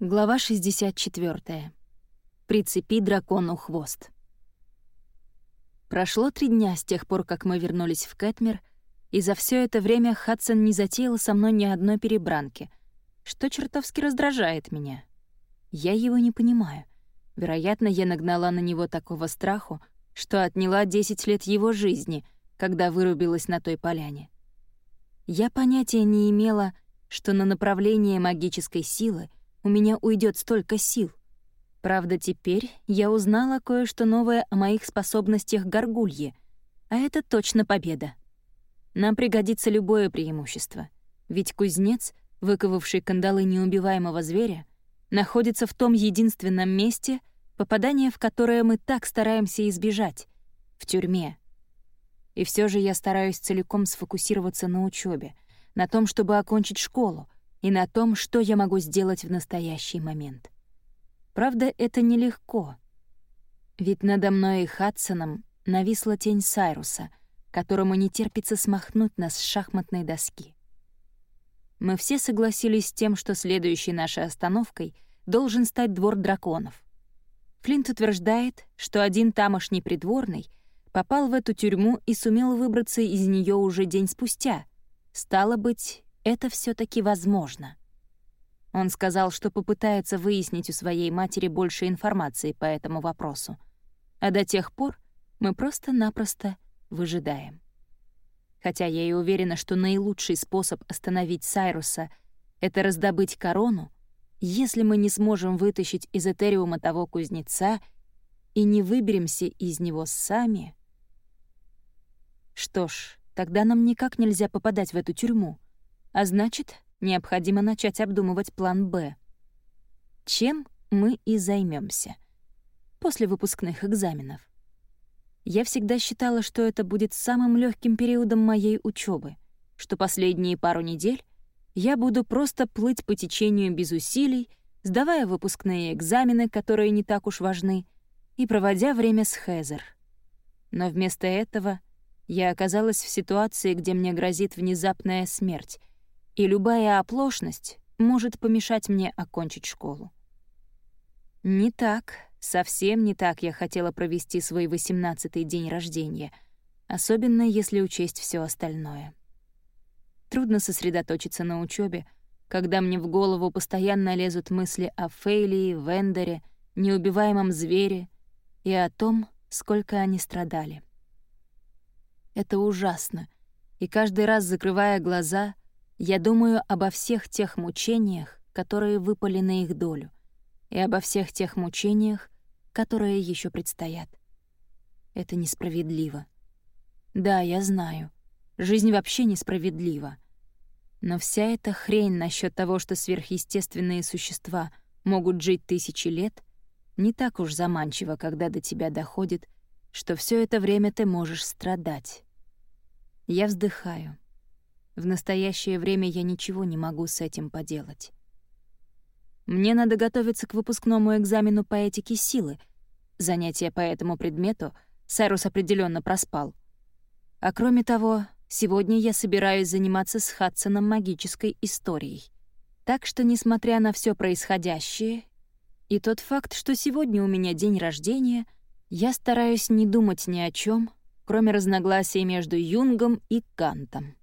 Глава 64. Прицепи дракону хвост. Прошло три дня с тех пор, как мы вернулись в Кэтмир, и за все это время Хадсон не затеял со мной ни одной перебранки, что чертовски раздражает меня. Я его не понимаю. Вероятно, я нагнала на него такого страху, что отняла 10 лет его жизни, когда вырубилась на той поляне. Я понятия не имела, что на направление магической силы у меня уйдет столько сил. Правда, теперь я узнала кое-что новое о моих способностях горгульи, а это точно победа. Нам пригодится любое преимущество, ведь кузнец, выковавший кандалы неубиваемого зверя, находится в том единственном месте, попадание в которое мы так стараемся избежать — в тюрьме. И все же я стараюсь целиком сфокусироваться на учебе, на том, чтобы окончить школу, и на том, что я могу сделать в настоящий момент. Правда, это нелегко. Ведь надо мной и Хадсоном нависла тень Сайруса, которому не терпится смахнуть нас с шахматной доски. Мы все согласились с тем, что следующей нашей остановкой должен стать двор драконов. Флинт утверждает, что один тамошний придворный попал в эту тюрьму и сумел выбраться из нее уже день спустя. Стало быть, это все таки возможно. Он сказал, что попытается выяснить у своей матери больше информации по этому вопросу. А до тех пор мы просто-напросто выжидаем. Хотя я и уверена, что наилучший способ остановить Сайруса — это раздобыть корону, если мы не сможем вытащить из Этериума того кузнеца и не выберемся из него сами... Что ж, тогда нам никак нельзя попадать в эту тюрьму — а значит, необходимо начать обдумывать план «Б». Чем мы и займемся после выпускных экзаменов. Я всегда считала, что это будет самым легким периодом моей учебы, что последние пару недель я буду просто плыть по течению без усилий, сдавая выпускные экзамены, которые не так уж важны, и проводя время с Хезер. Но вместо этого я оказалась в ситуации, где мне грозит внезапная смерть, и любая оплошность может помешать мне окончить школу. Не так, совсем не так я хотела провести свой восемнадцатый день рождения, особенно если учесть все остальное. Трудно сосредоточиться на учебе, когда мне в голову постоянно лезут мысли о Фейлии, Вендере, неубиваемом звере и о том, сколько они страдали. Это ужасно, и каждый раз, закрывая глаза, я думаю обо всех тех мучениях, которые выпали на их долю, и обо всех тех мучениях, которые еще предстоят. Это несправедливо. Да, я знаю, жизнь вообще несправедлива. Но вся эта хрень насчет того, что сверхъестественные существа могут жить тысячи лет, не так уж заманчиво, когда до тебя доходит, что все это время ты можешь страдать. Я вздыхаю. В настоящее время я ничего не могу с этим поделать. Мне надо готовиться к выпускному экзамену по этике силы. Занятия по этому предмету Сайрус определенно проспал. А кроме того, сегодня я собираюсь заниматься с Хадсоном магической историей. Так что, несмотря на все происходящее и тот факт, что сегодня у меня день рождения, я стараюсь не думать ни о чем, кроме разногласий между Юнгом и Кантом.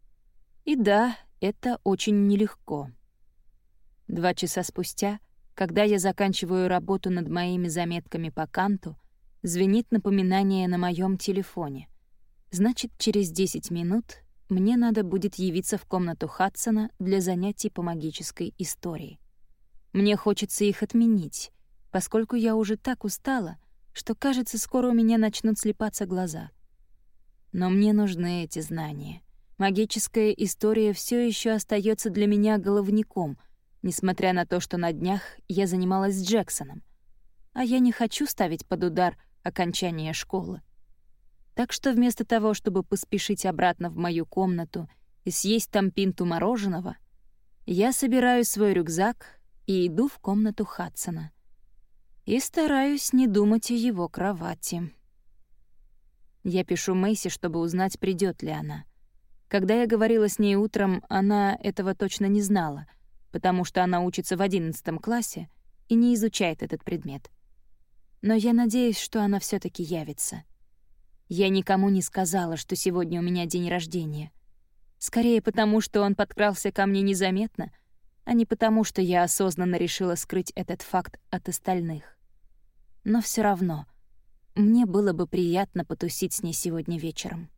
И да, это очень нелегко. Два часа спустя, когда я заканчиваю работу над моими заметками по канту, звенит напоминание на моем телефоне. Значит, через 10 минут мне надо будет явиться в комнату Хадсона для занятий по магической истории. Мне хочется их отменить, поскольку я уже так устала, что, кажется, скоро у меня начнут слепаться глаза. Но мне нужны эти знания. Магическая история все еще остается для меня головником, несмотря на то, что на днях я занималась с Джексоном. А я не хочу ставить под удар окончание школы. Так что вместо того, чтобы поспешить обратно в мою комнату и съесть там пинту мороженого, я собираю свой рюкзак и иду в комнату Хадсона. И стараюсь не думать о его кровати. Я пишу Мэйси, чтобы узнать, придет ли она — когда я говорила с ней утром, она этого точно не знала, потому что она учится в одиннадцатом классе, и не изучает этот предмет. Но я надеюсь, что она все таки явится. Я никому не сказала, что сегодня у меня день рождения. Скорее потому, что он подкрался ко мне незаметно, а не потому, что я осознанно решила скрыть этот факт от остальных. Но все равно, мне было бы приятно потусить с ней сегодня вечером.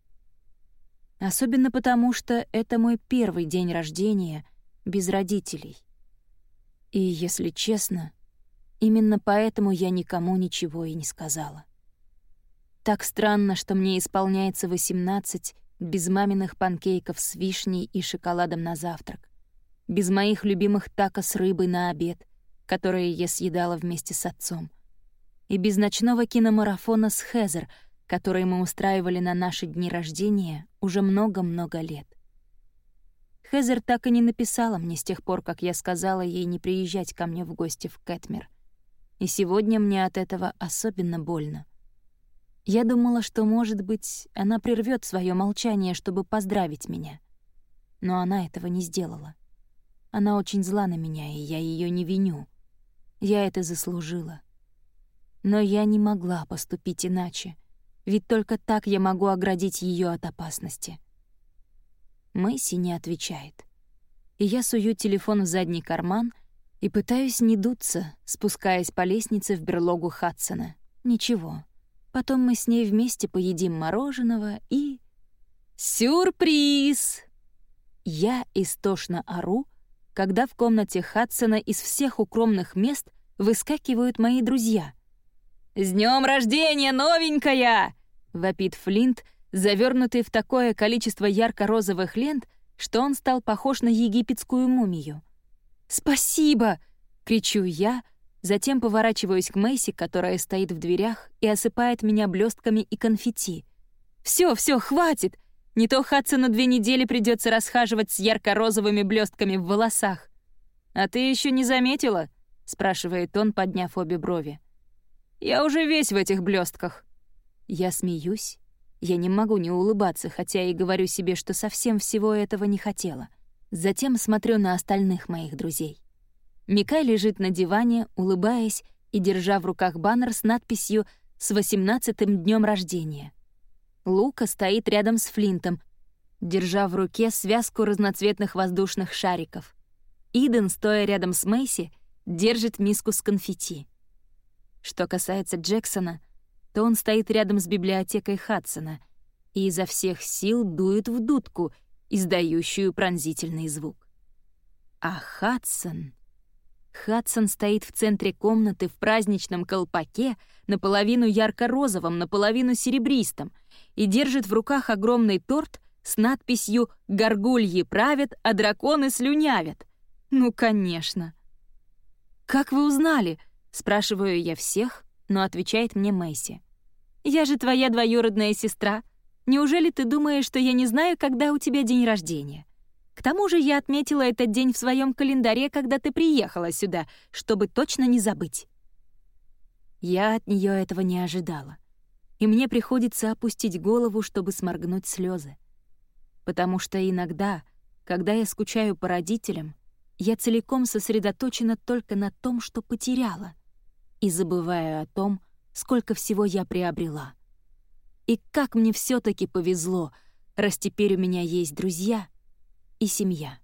Особенно потому, что это мой первый день рождения без родителей. И, если честно, именно поэтому я никому ничего и не сказала. Так странно, что мне исполняется 18 без маминых панкейков с вишней и шоколадом на завтрак, без моих любимых тако с рыбой на обед, которые я съедала вместе с отцом, и без ночного киномарафона с Хезер, который мы устраивали на наши дни рождения уже много-много лет. Хезер так и не написала мне с тех пор, как я сказала ей не приезжать ко мне в гости в Кэтмер. И сегодня мне от этого особенно больно. Я думала, что, может быть, она прервет свое молчание, чтобы поздравить меня. Но она этого не сделала. Она очень зла на меня, и я ее не виню. Я это заслужила. Но я не могла поступить иначе, ведь только так я могу оградить ее от опасности. Мэйси не отвечает. И я сую телефон в задний карман и пытаюсь не дуться, спускаясь по лестнице в берлогу Хадсона. Ничего, Потом мы с ней вместе поедим мороженого и... Сюрприз! Я истошно ору, когда в комнате Хадсона из всех укромных мест выскакивают мои друзья. «С днем рождения, новенькая!» — вопит Флинт, завернутый в такое количество ярко-розовых лент, что он стал похож на египетскую мумию. «Спасибо!» — кричу я — Затем поворачиваюсь к Мэйси, которая стоит в дверях и осыпает меня блестками и конфетти. Все, все, хватит! Не то Хатса на две недели придется расхаживать с ярко-розовыми блестками в волосах. А ты еще не заметила? спрашивает он, подняв обе брови. Я уже весь в этих блестках. Я смеюсь. Я не могу не улыбаться, хотя и говорю себе, что совсем всего этого не хотела. Затем смотрю на остальных моих друзей. Микай лежит на диване, улыбаясь и держа в руках баннер с надписью «С восемнадцатым днем рождения». Лука стоит рядом с Флинтом, держа в руке связку разноцветных воздушных шариков. Иден, стоя рядом с Мэйси, держит миску с конфетти. Что касается Джексона, то он стоит рядом с библиотекой Хадсона и изо всех сил дует в дудку, издающую пронзительный звук. А Хадсон... Хадсон стоит в центре комнаты в праздничном колпаке, наполовину ярко-розовом, наполовину серебристом, и держит в руках огромный торт с надписью «Горгульи правят, а драконы слюнявят». Ну, конечно. «Как вы узнали?» — спрашиваю я всех, но отвечает мне Мэйси. «Я же твоя двоюродная сестра. Неужели ты думаешь, что я не знаю, когда у тебя день рождения?» К тому же я отметила этот день в своем календаре, когда ты приехала сюда, чтобы точно не забыть. Я от нее этого не ожидала. И мне приходится опустить голову, чтобы сморгнуть слезы. Потому что иногда, когда я скучаю по родителям, я целиком сосредоточена только на том, что потеряла, и забываю о том, сколько всего я приобрела. И как мне все таки повезло, раз теперь у меня есть друзья — и семья.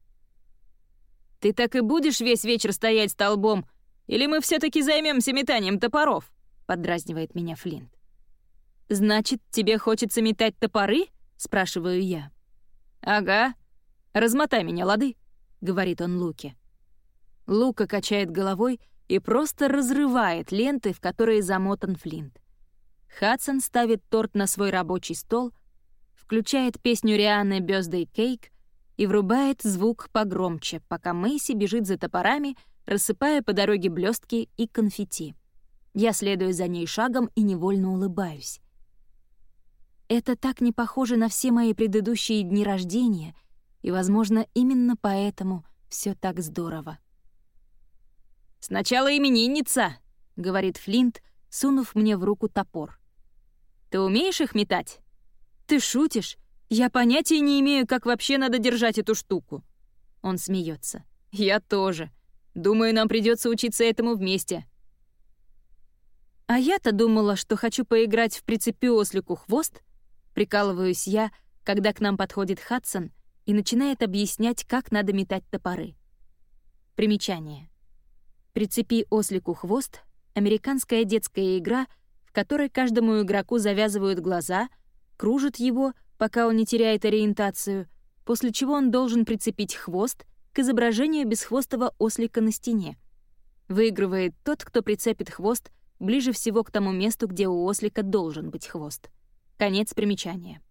«Ты так и будешь весь вечер стоять столбом, или мы все таки займемся метанием топоров?» — поддразнивает меня Флинт. «Значит, тебе хочется метать топоры?» — спрашиваю я. «Ага. Размотай меня, лады», — говорит он Луке. Лука качает головой и просто разрывает ленты, в которые замотан Флинт. Хадсон ставит торт на свой рабочий стол, включает песню Рианы «Бёздэй Кейк», и врубает звук погромче, пока Мэйси бежит за топорами, рассыпая по дороге блестки и конфетти. Я следую за ней шагом и невольно улыбаюсь. Это так не похоже на все мои предыдущие дни рождения, и, возможно, именно поэтому все так здорово. «Сначала именинница», — говорит Флинт, сунув мне в руку топор. «Ты умеешь их метать?» «Ты шутишь? Я понятия не имею, как вообще надо держать эту штуку. Он смеется. Я тоже. Думаю, нам придется учиться этому вместе». А я-то думала, что хочу поиграть в прицепи ослику хвост. Прикалываюсь я, когда к нам подходит Хадсон и начинает объяснять, как надо метать топоры. Примечание. Прицепи ослику хвост — американская детская игра, в которой каждому игроку завязывают глаза, кружат его, пока он не теряет ориентацию, после чего он должен прицепить хвост к изображению бесхвостого ослика на стене. Выигрывает тот, кто прицепит хвост ближе всего к тому месту, где у ослика должен быть хвост. Конец примечания.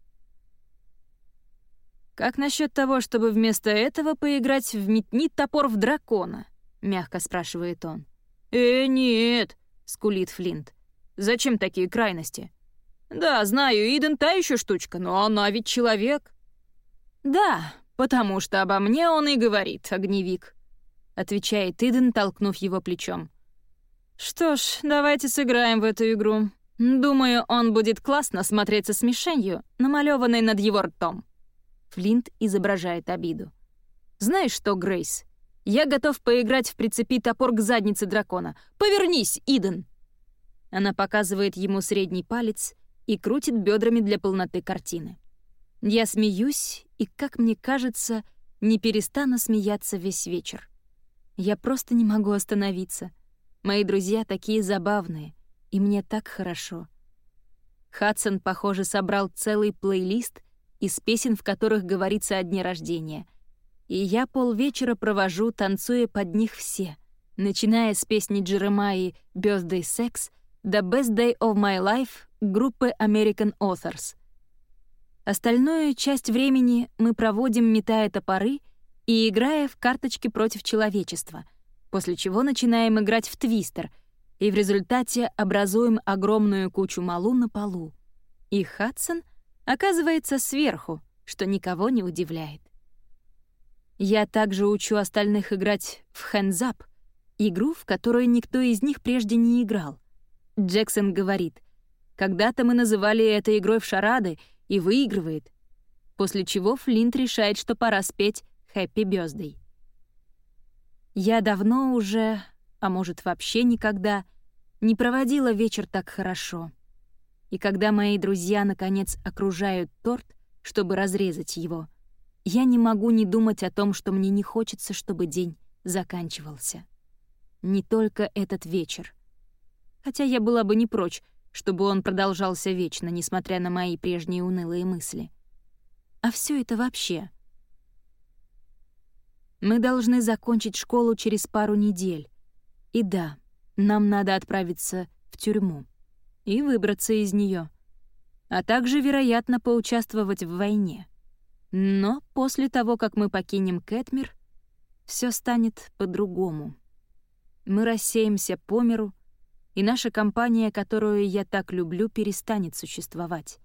«Как насчет того, чтобы вместо этого поиграть в метни топор в дракона?» — мягко спрашивает он. «Э, нет», — скулит Флинт. «Зачем такие крайности?» «Да, знаю, Иден та еще штучка, но она ведь человек». «Да, потому что обо мне он и говорит, огневик», — отвечает Иден, толкнув его плечом. «Что ж, давайте сыграем в эту игру. Думаю, он будет классно смотреться с мишенью, намалёванной над его ртом». Флинт изображает обиду. «Знаешь что, Грейс, я готов поиграть в прицепи топор к заднице дракона. Повернись, Иден!» Она показывает ему средний палец и крутит бедрами для полноты картины. Я смеюсь и, как мне кажется, не перестану смеяться весь вечер. Я просто не могу остановиться. Мои друзья такие забавные, и мне так хорошо. Хадсон, похоже, собрал целый плейлист из песен, в которых говорится о дне рождения. И я полвечера провожу, танцуя под них все, начиная с песни Джеремаи «Birthday Sex» до «Best Day of My Life» группы American Authors — Остальную часть времени мы проводим, метая топоры и играя в карточки против человечества, после чего начинаем играть в твистер, и в результате образуем огромную кучу малу на полу. И Хадсон оказывается сверху, что никого не удивляет. Я также учу остальных играть в Up, игру, в которую никто из них прежде не играл. Джексон говорит, «Когда-то мы называли это игрой в шарады, и выигрывает, после чего Флинт решает, что пора спеть «Хэппи Бёздэй». Я давно уже, а может вообще никогда, не проводила вечер так хорошо. И когда мои друзья наконец окружают торт, чтобы разрезать его, я не могу не думать о том, что мне не хочется, чтобы день заканчивался. Не только этот вечер. Хотя я была бы не прочь чтобы он продолжался вечно, несмотря на мои прежние унылые мысли. А все это вообще. Мы должны закончить школу через пару недель. И да, нам надо отправиться в тюрьму и выбраться из нее, а также, вероятно, поучаствовать в войне. Но после того, как мы покинем Кэтмир, все станет по-другому. Мы рассеемся по миру, и наша компания, которую я так люблю, перестанет существовать.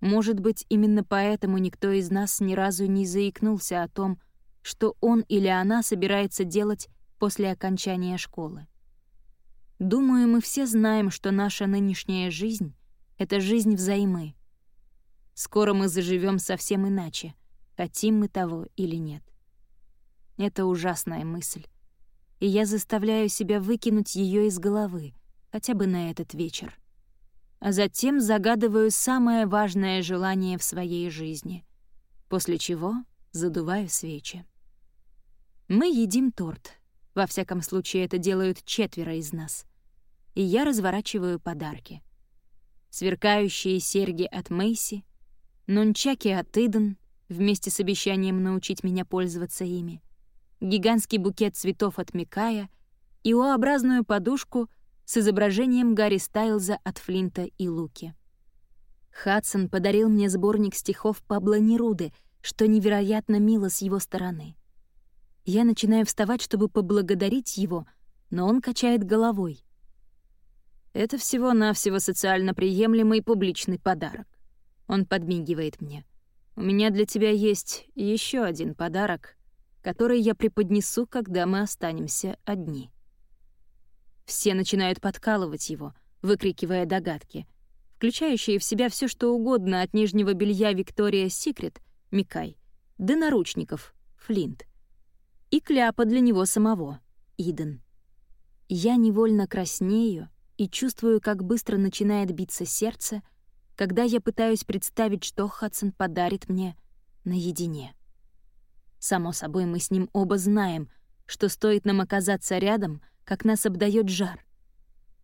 Может быть, именно поэтому никто из нас ни разу не заикнулся о том, что он или она собирается делать после окончания школы. Думаю, мы все знаем, что наша нынешняя жизнь — это жизнь взаймы. Скоро мы заживем совсем иначе, хотим мы того или нет. Это ужасная мысль и я заставляю себя выкинуть ее из головы, хотя бы на этот вечер. А затем загадываю самое важное желание в своей жизни, после чего задуваю свечи. Мы едим торт. Во всяком случае, это делают четверо из нас. И я разворачиваю подарки. Сверкающие серьги от Мэйси, нунчаки от Иден вместе с обещанием научить меня пользоваться ими, гигантский букет цветов от Микая и О-образную подушку с изображением Гарри Стайлза от Флинта и Луки. Хадсон подарил мне сборник стихов Пабло Неруды, что невероятно мило с его стороны. Я начинаю вставать, чтобы поблагодарить его, но он качает головой. Это всего-навсего социально приемлемый публичный подарок. Он подмигивает мне. У меня для тебя есть еще один подарок, который я преподнесу, когда мы останемся одни. Все начинают подкалывать его, выкрикивая догадки, включающие в себя все что угодно от нижнего белья Виктория Секрет, Микай, до наручников, Флинт, и кляпа для него самого, Иден. Я невольно краснею и чувствую, как быстро начинает биться сердце, когда я пытаюсь представить, что Хадсон подарит мне наедине. Само собой, мы с ним оба знаем, что стоит нам оказаться рядом, как нас обдает жар.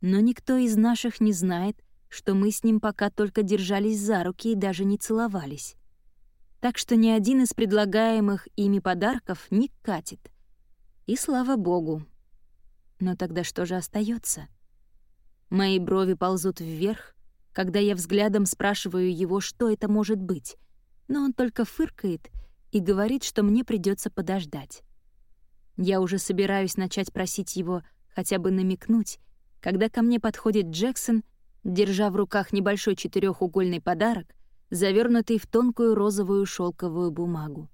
Но никто из наших не знает, что мы с ним пока только держались за руки и даже не целовались так что ни один из предлагаемых ими подарков не катит. И слава богу. Но тогда что же остается? Мои брови ползут вверх, когда я взглядом спрашиваю его, что это может быть, но он только фыркает и говорит, что мне придется подождать. Я уже собираюсь начать просить его хотя бы намекнуть, когда ко мне подходит Джексон, держа в руках небольшой четырехугольный подарок, завернутый в тонкую розовую шелковую бумагу.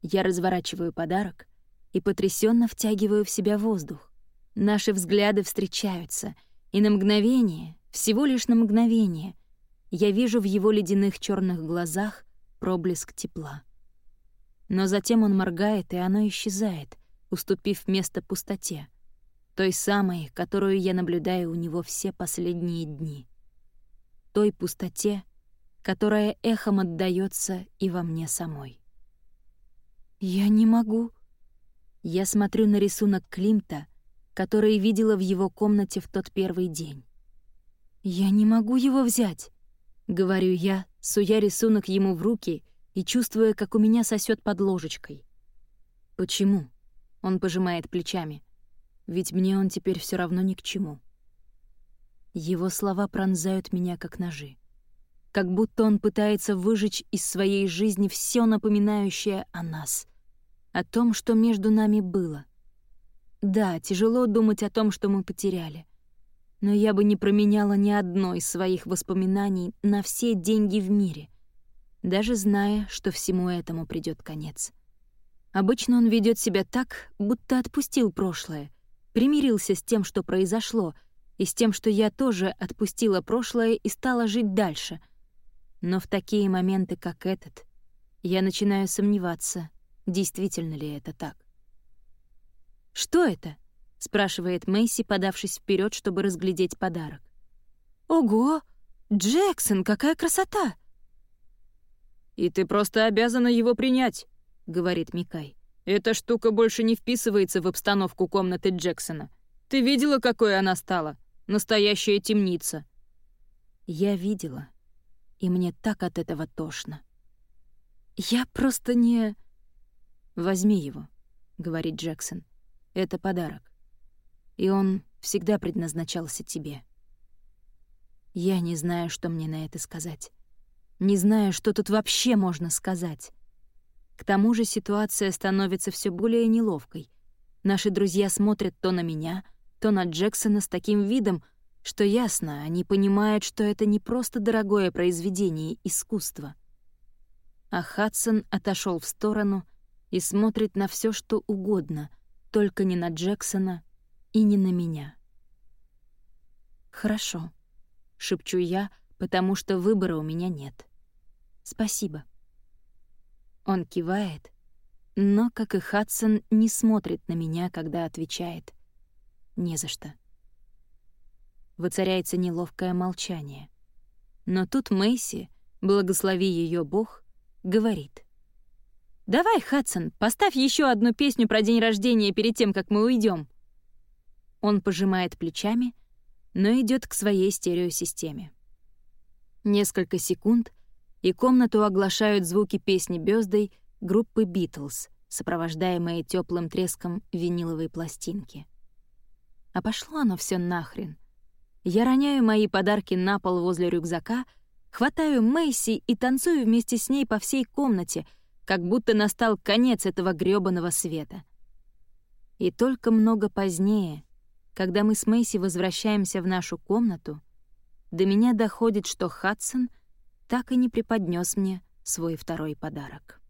Я разворачиваю подарок и потрясенно втягиваю в себя воздух. Наши взгляды встречаются, и на мгновение, всего лишь на мгновение, я вижу в его ледяных черных глазах проблеск тепла. Но затем он моргает, и оно исчезает, уступив место пустоте, той самой, которую я наблюдаю у него все последние дни. Той пустоте, которая эхом отдаётся и во мне самой. «Я не могу». Я смотрю на рисунок Климта, который видела в его комнате в тот первый день. «Я не могу его взять», — говорю я, суя рисунок ему в руки и чувствуя, как у меня сосёт под ложечкой. «Почему?» — он пожимает плечами. «Ведь мне он теперь всё равно ни к чему». Его слова пронзают меня, как ножи как будто он пытается выжечь из своей жизни все напоминающее о нас, о том, что между нами было. Да, тяжело думать о том, что мы потеряли. Но я бы не променяла ни одно из своих воспоминаний на все деньги в мире, даже зная, что всему этому придет конец. Обычно он ведет себя так, будто отпустил прошлое, примирился с тем, что произошло, и с тем, что я тоже отпустила прошлое и стала жить дальше — но в такие моменты, как этот, я начинаю сомневаться, действительно ли это так. «Что это?» — спрашивает Мэйси, подавшись вперед, чтобы разглядеть подарок. «Ого! Джексон, какая красота!» «И ты просто обязана его принять», — говорит Микай. «Эта штука больше не вписывается в обстановку комнаты Джексона. Ты видела, какой она стала? Настоящая темница». Я видела и мне так от этого тошно. «Я просто не...» «Возьми его», — говорит Джексон. «Это подарок. И он всегда предназначался тебе». Я не знаю, что мне на это сказать. Не знаю, что тут вообще можно сказать. К тому же ситуация становится все более неловкой. Наши друзья смотрят то на меня, то на Джексона с таким видом, что ясно, они понимают, что это не просто дорогое произведение искусства. А Хадсон отошел в сторону и смотрит на все, что угодно, только не на Джексона и не на меня. «Хорошо», — шепчу я, потому что выбора у меня нет. «Спасибо». Он кивает, но, как и Хадсон, не смотрит на меня, когда отвечает. «Не за что». Воцаряется неловкое молчание. Но тут Мэйси, благослови ее Бог, говорит. «Давай, Хадсон, поставь еще одну песню про день рождения перед тем, как мы уйдем. Он пожимает плечами, но идет к своей стереосистеме. Несколько секунд, и комнату оглашают звуки песни Бёздой группы «Битлз», сопровождаемые теплым треском виниловой пластинки. А пошло оно все нахрен. Я роняю мои подарки на пол возле рюкзака, хватаю Мэйси и танцую вместе с ней по всей комнате, как будто настал конец этого грёбаного света. И только много позднее, когда мы с Мэйси возвращаемся в нашу комнату, до меня доходит, что Хадсон так и не преподнес мне свой второй подарок.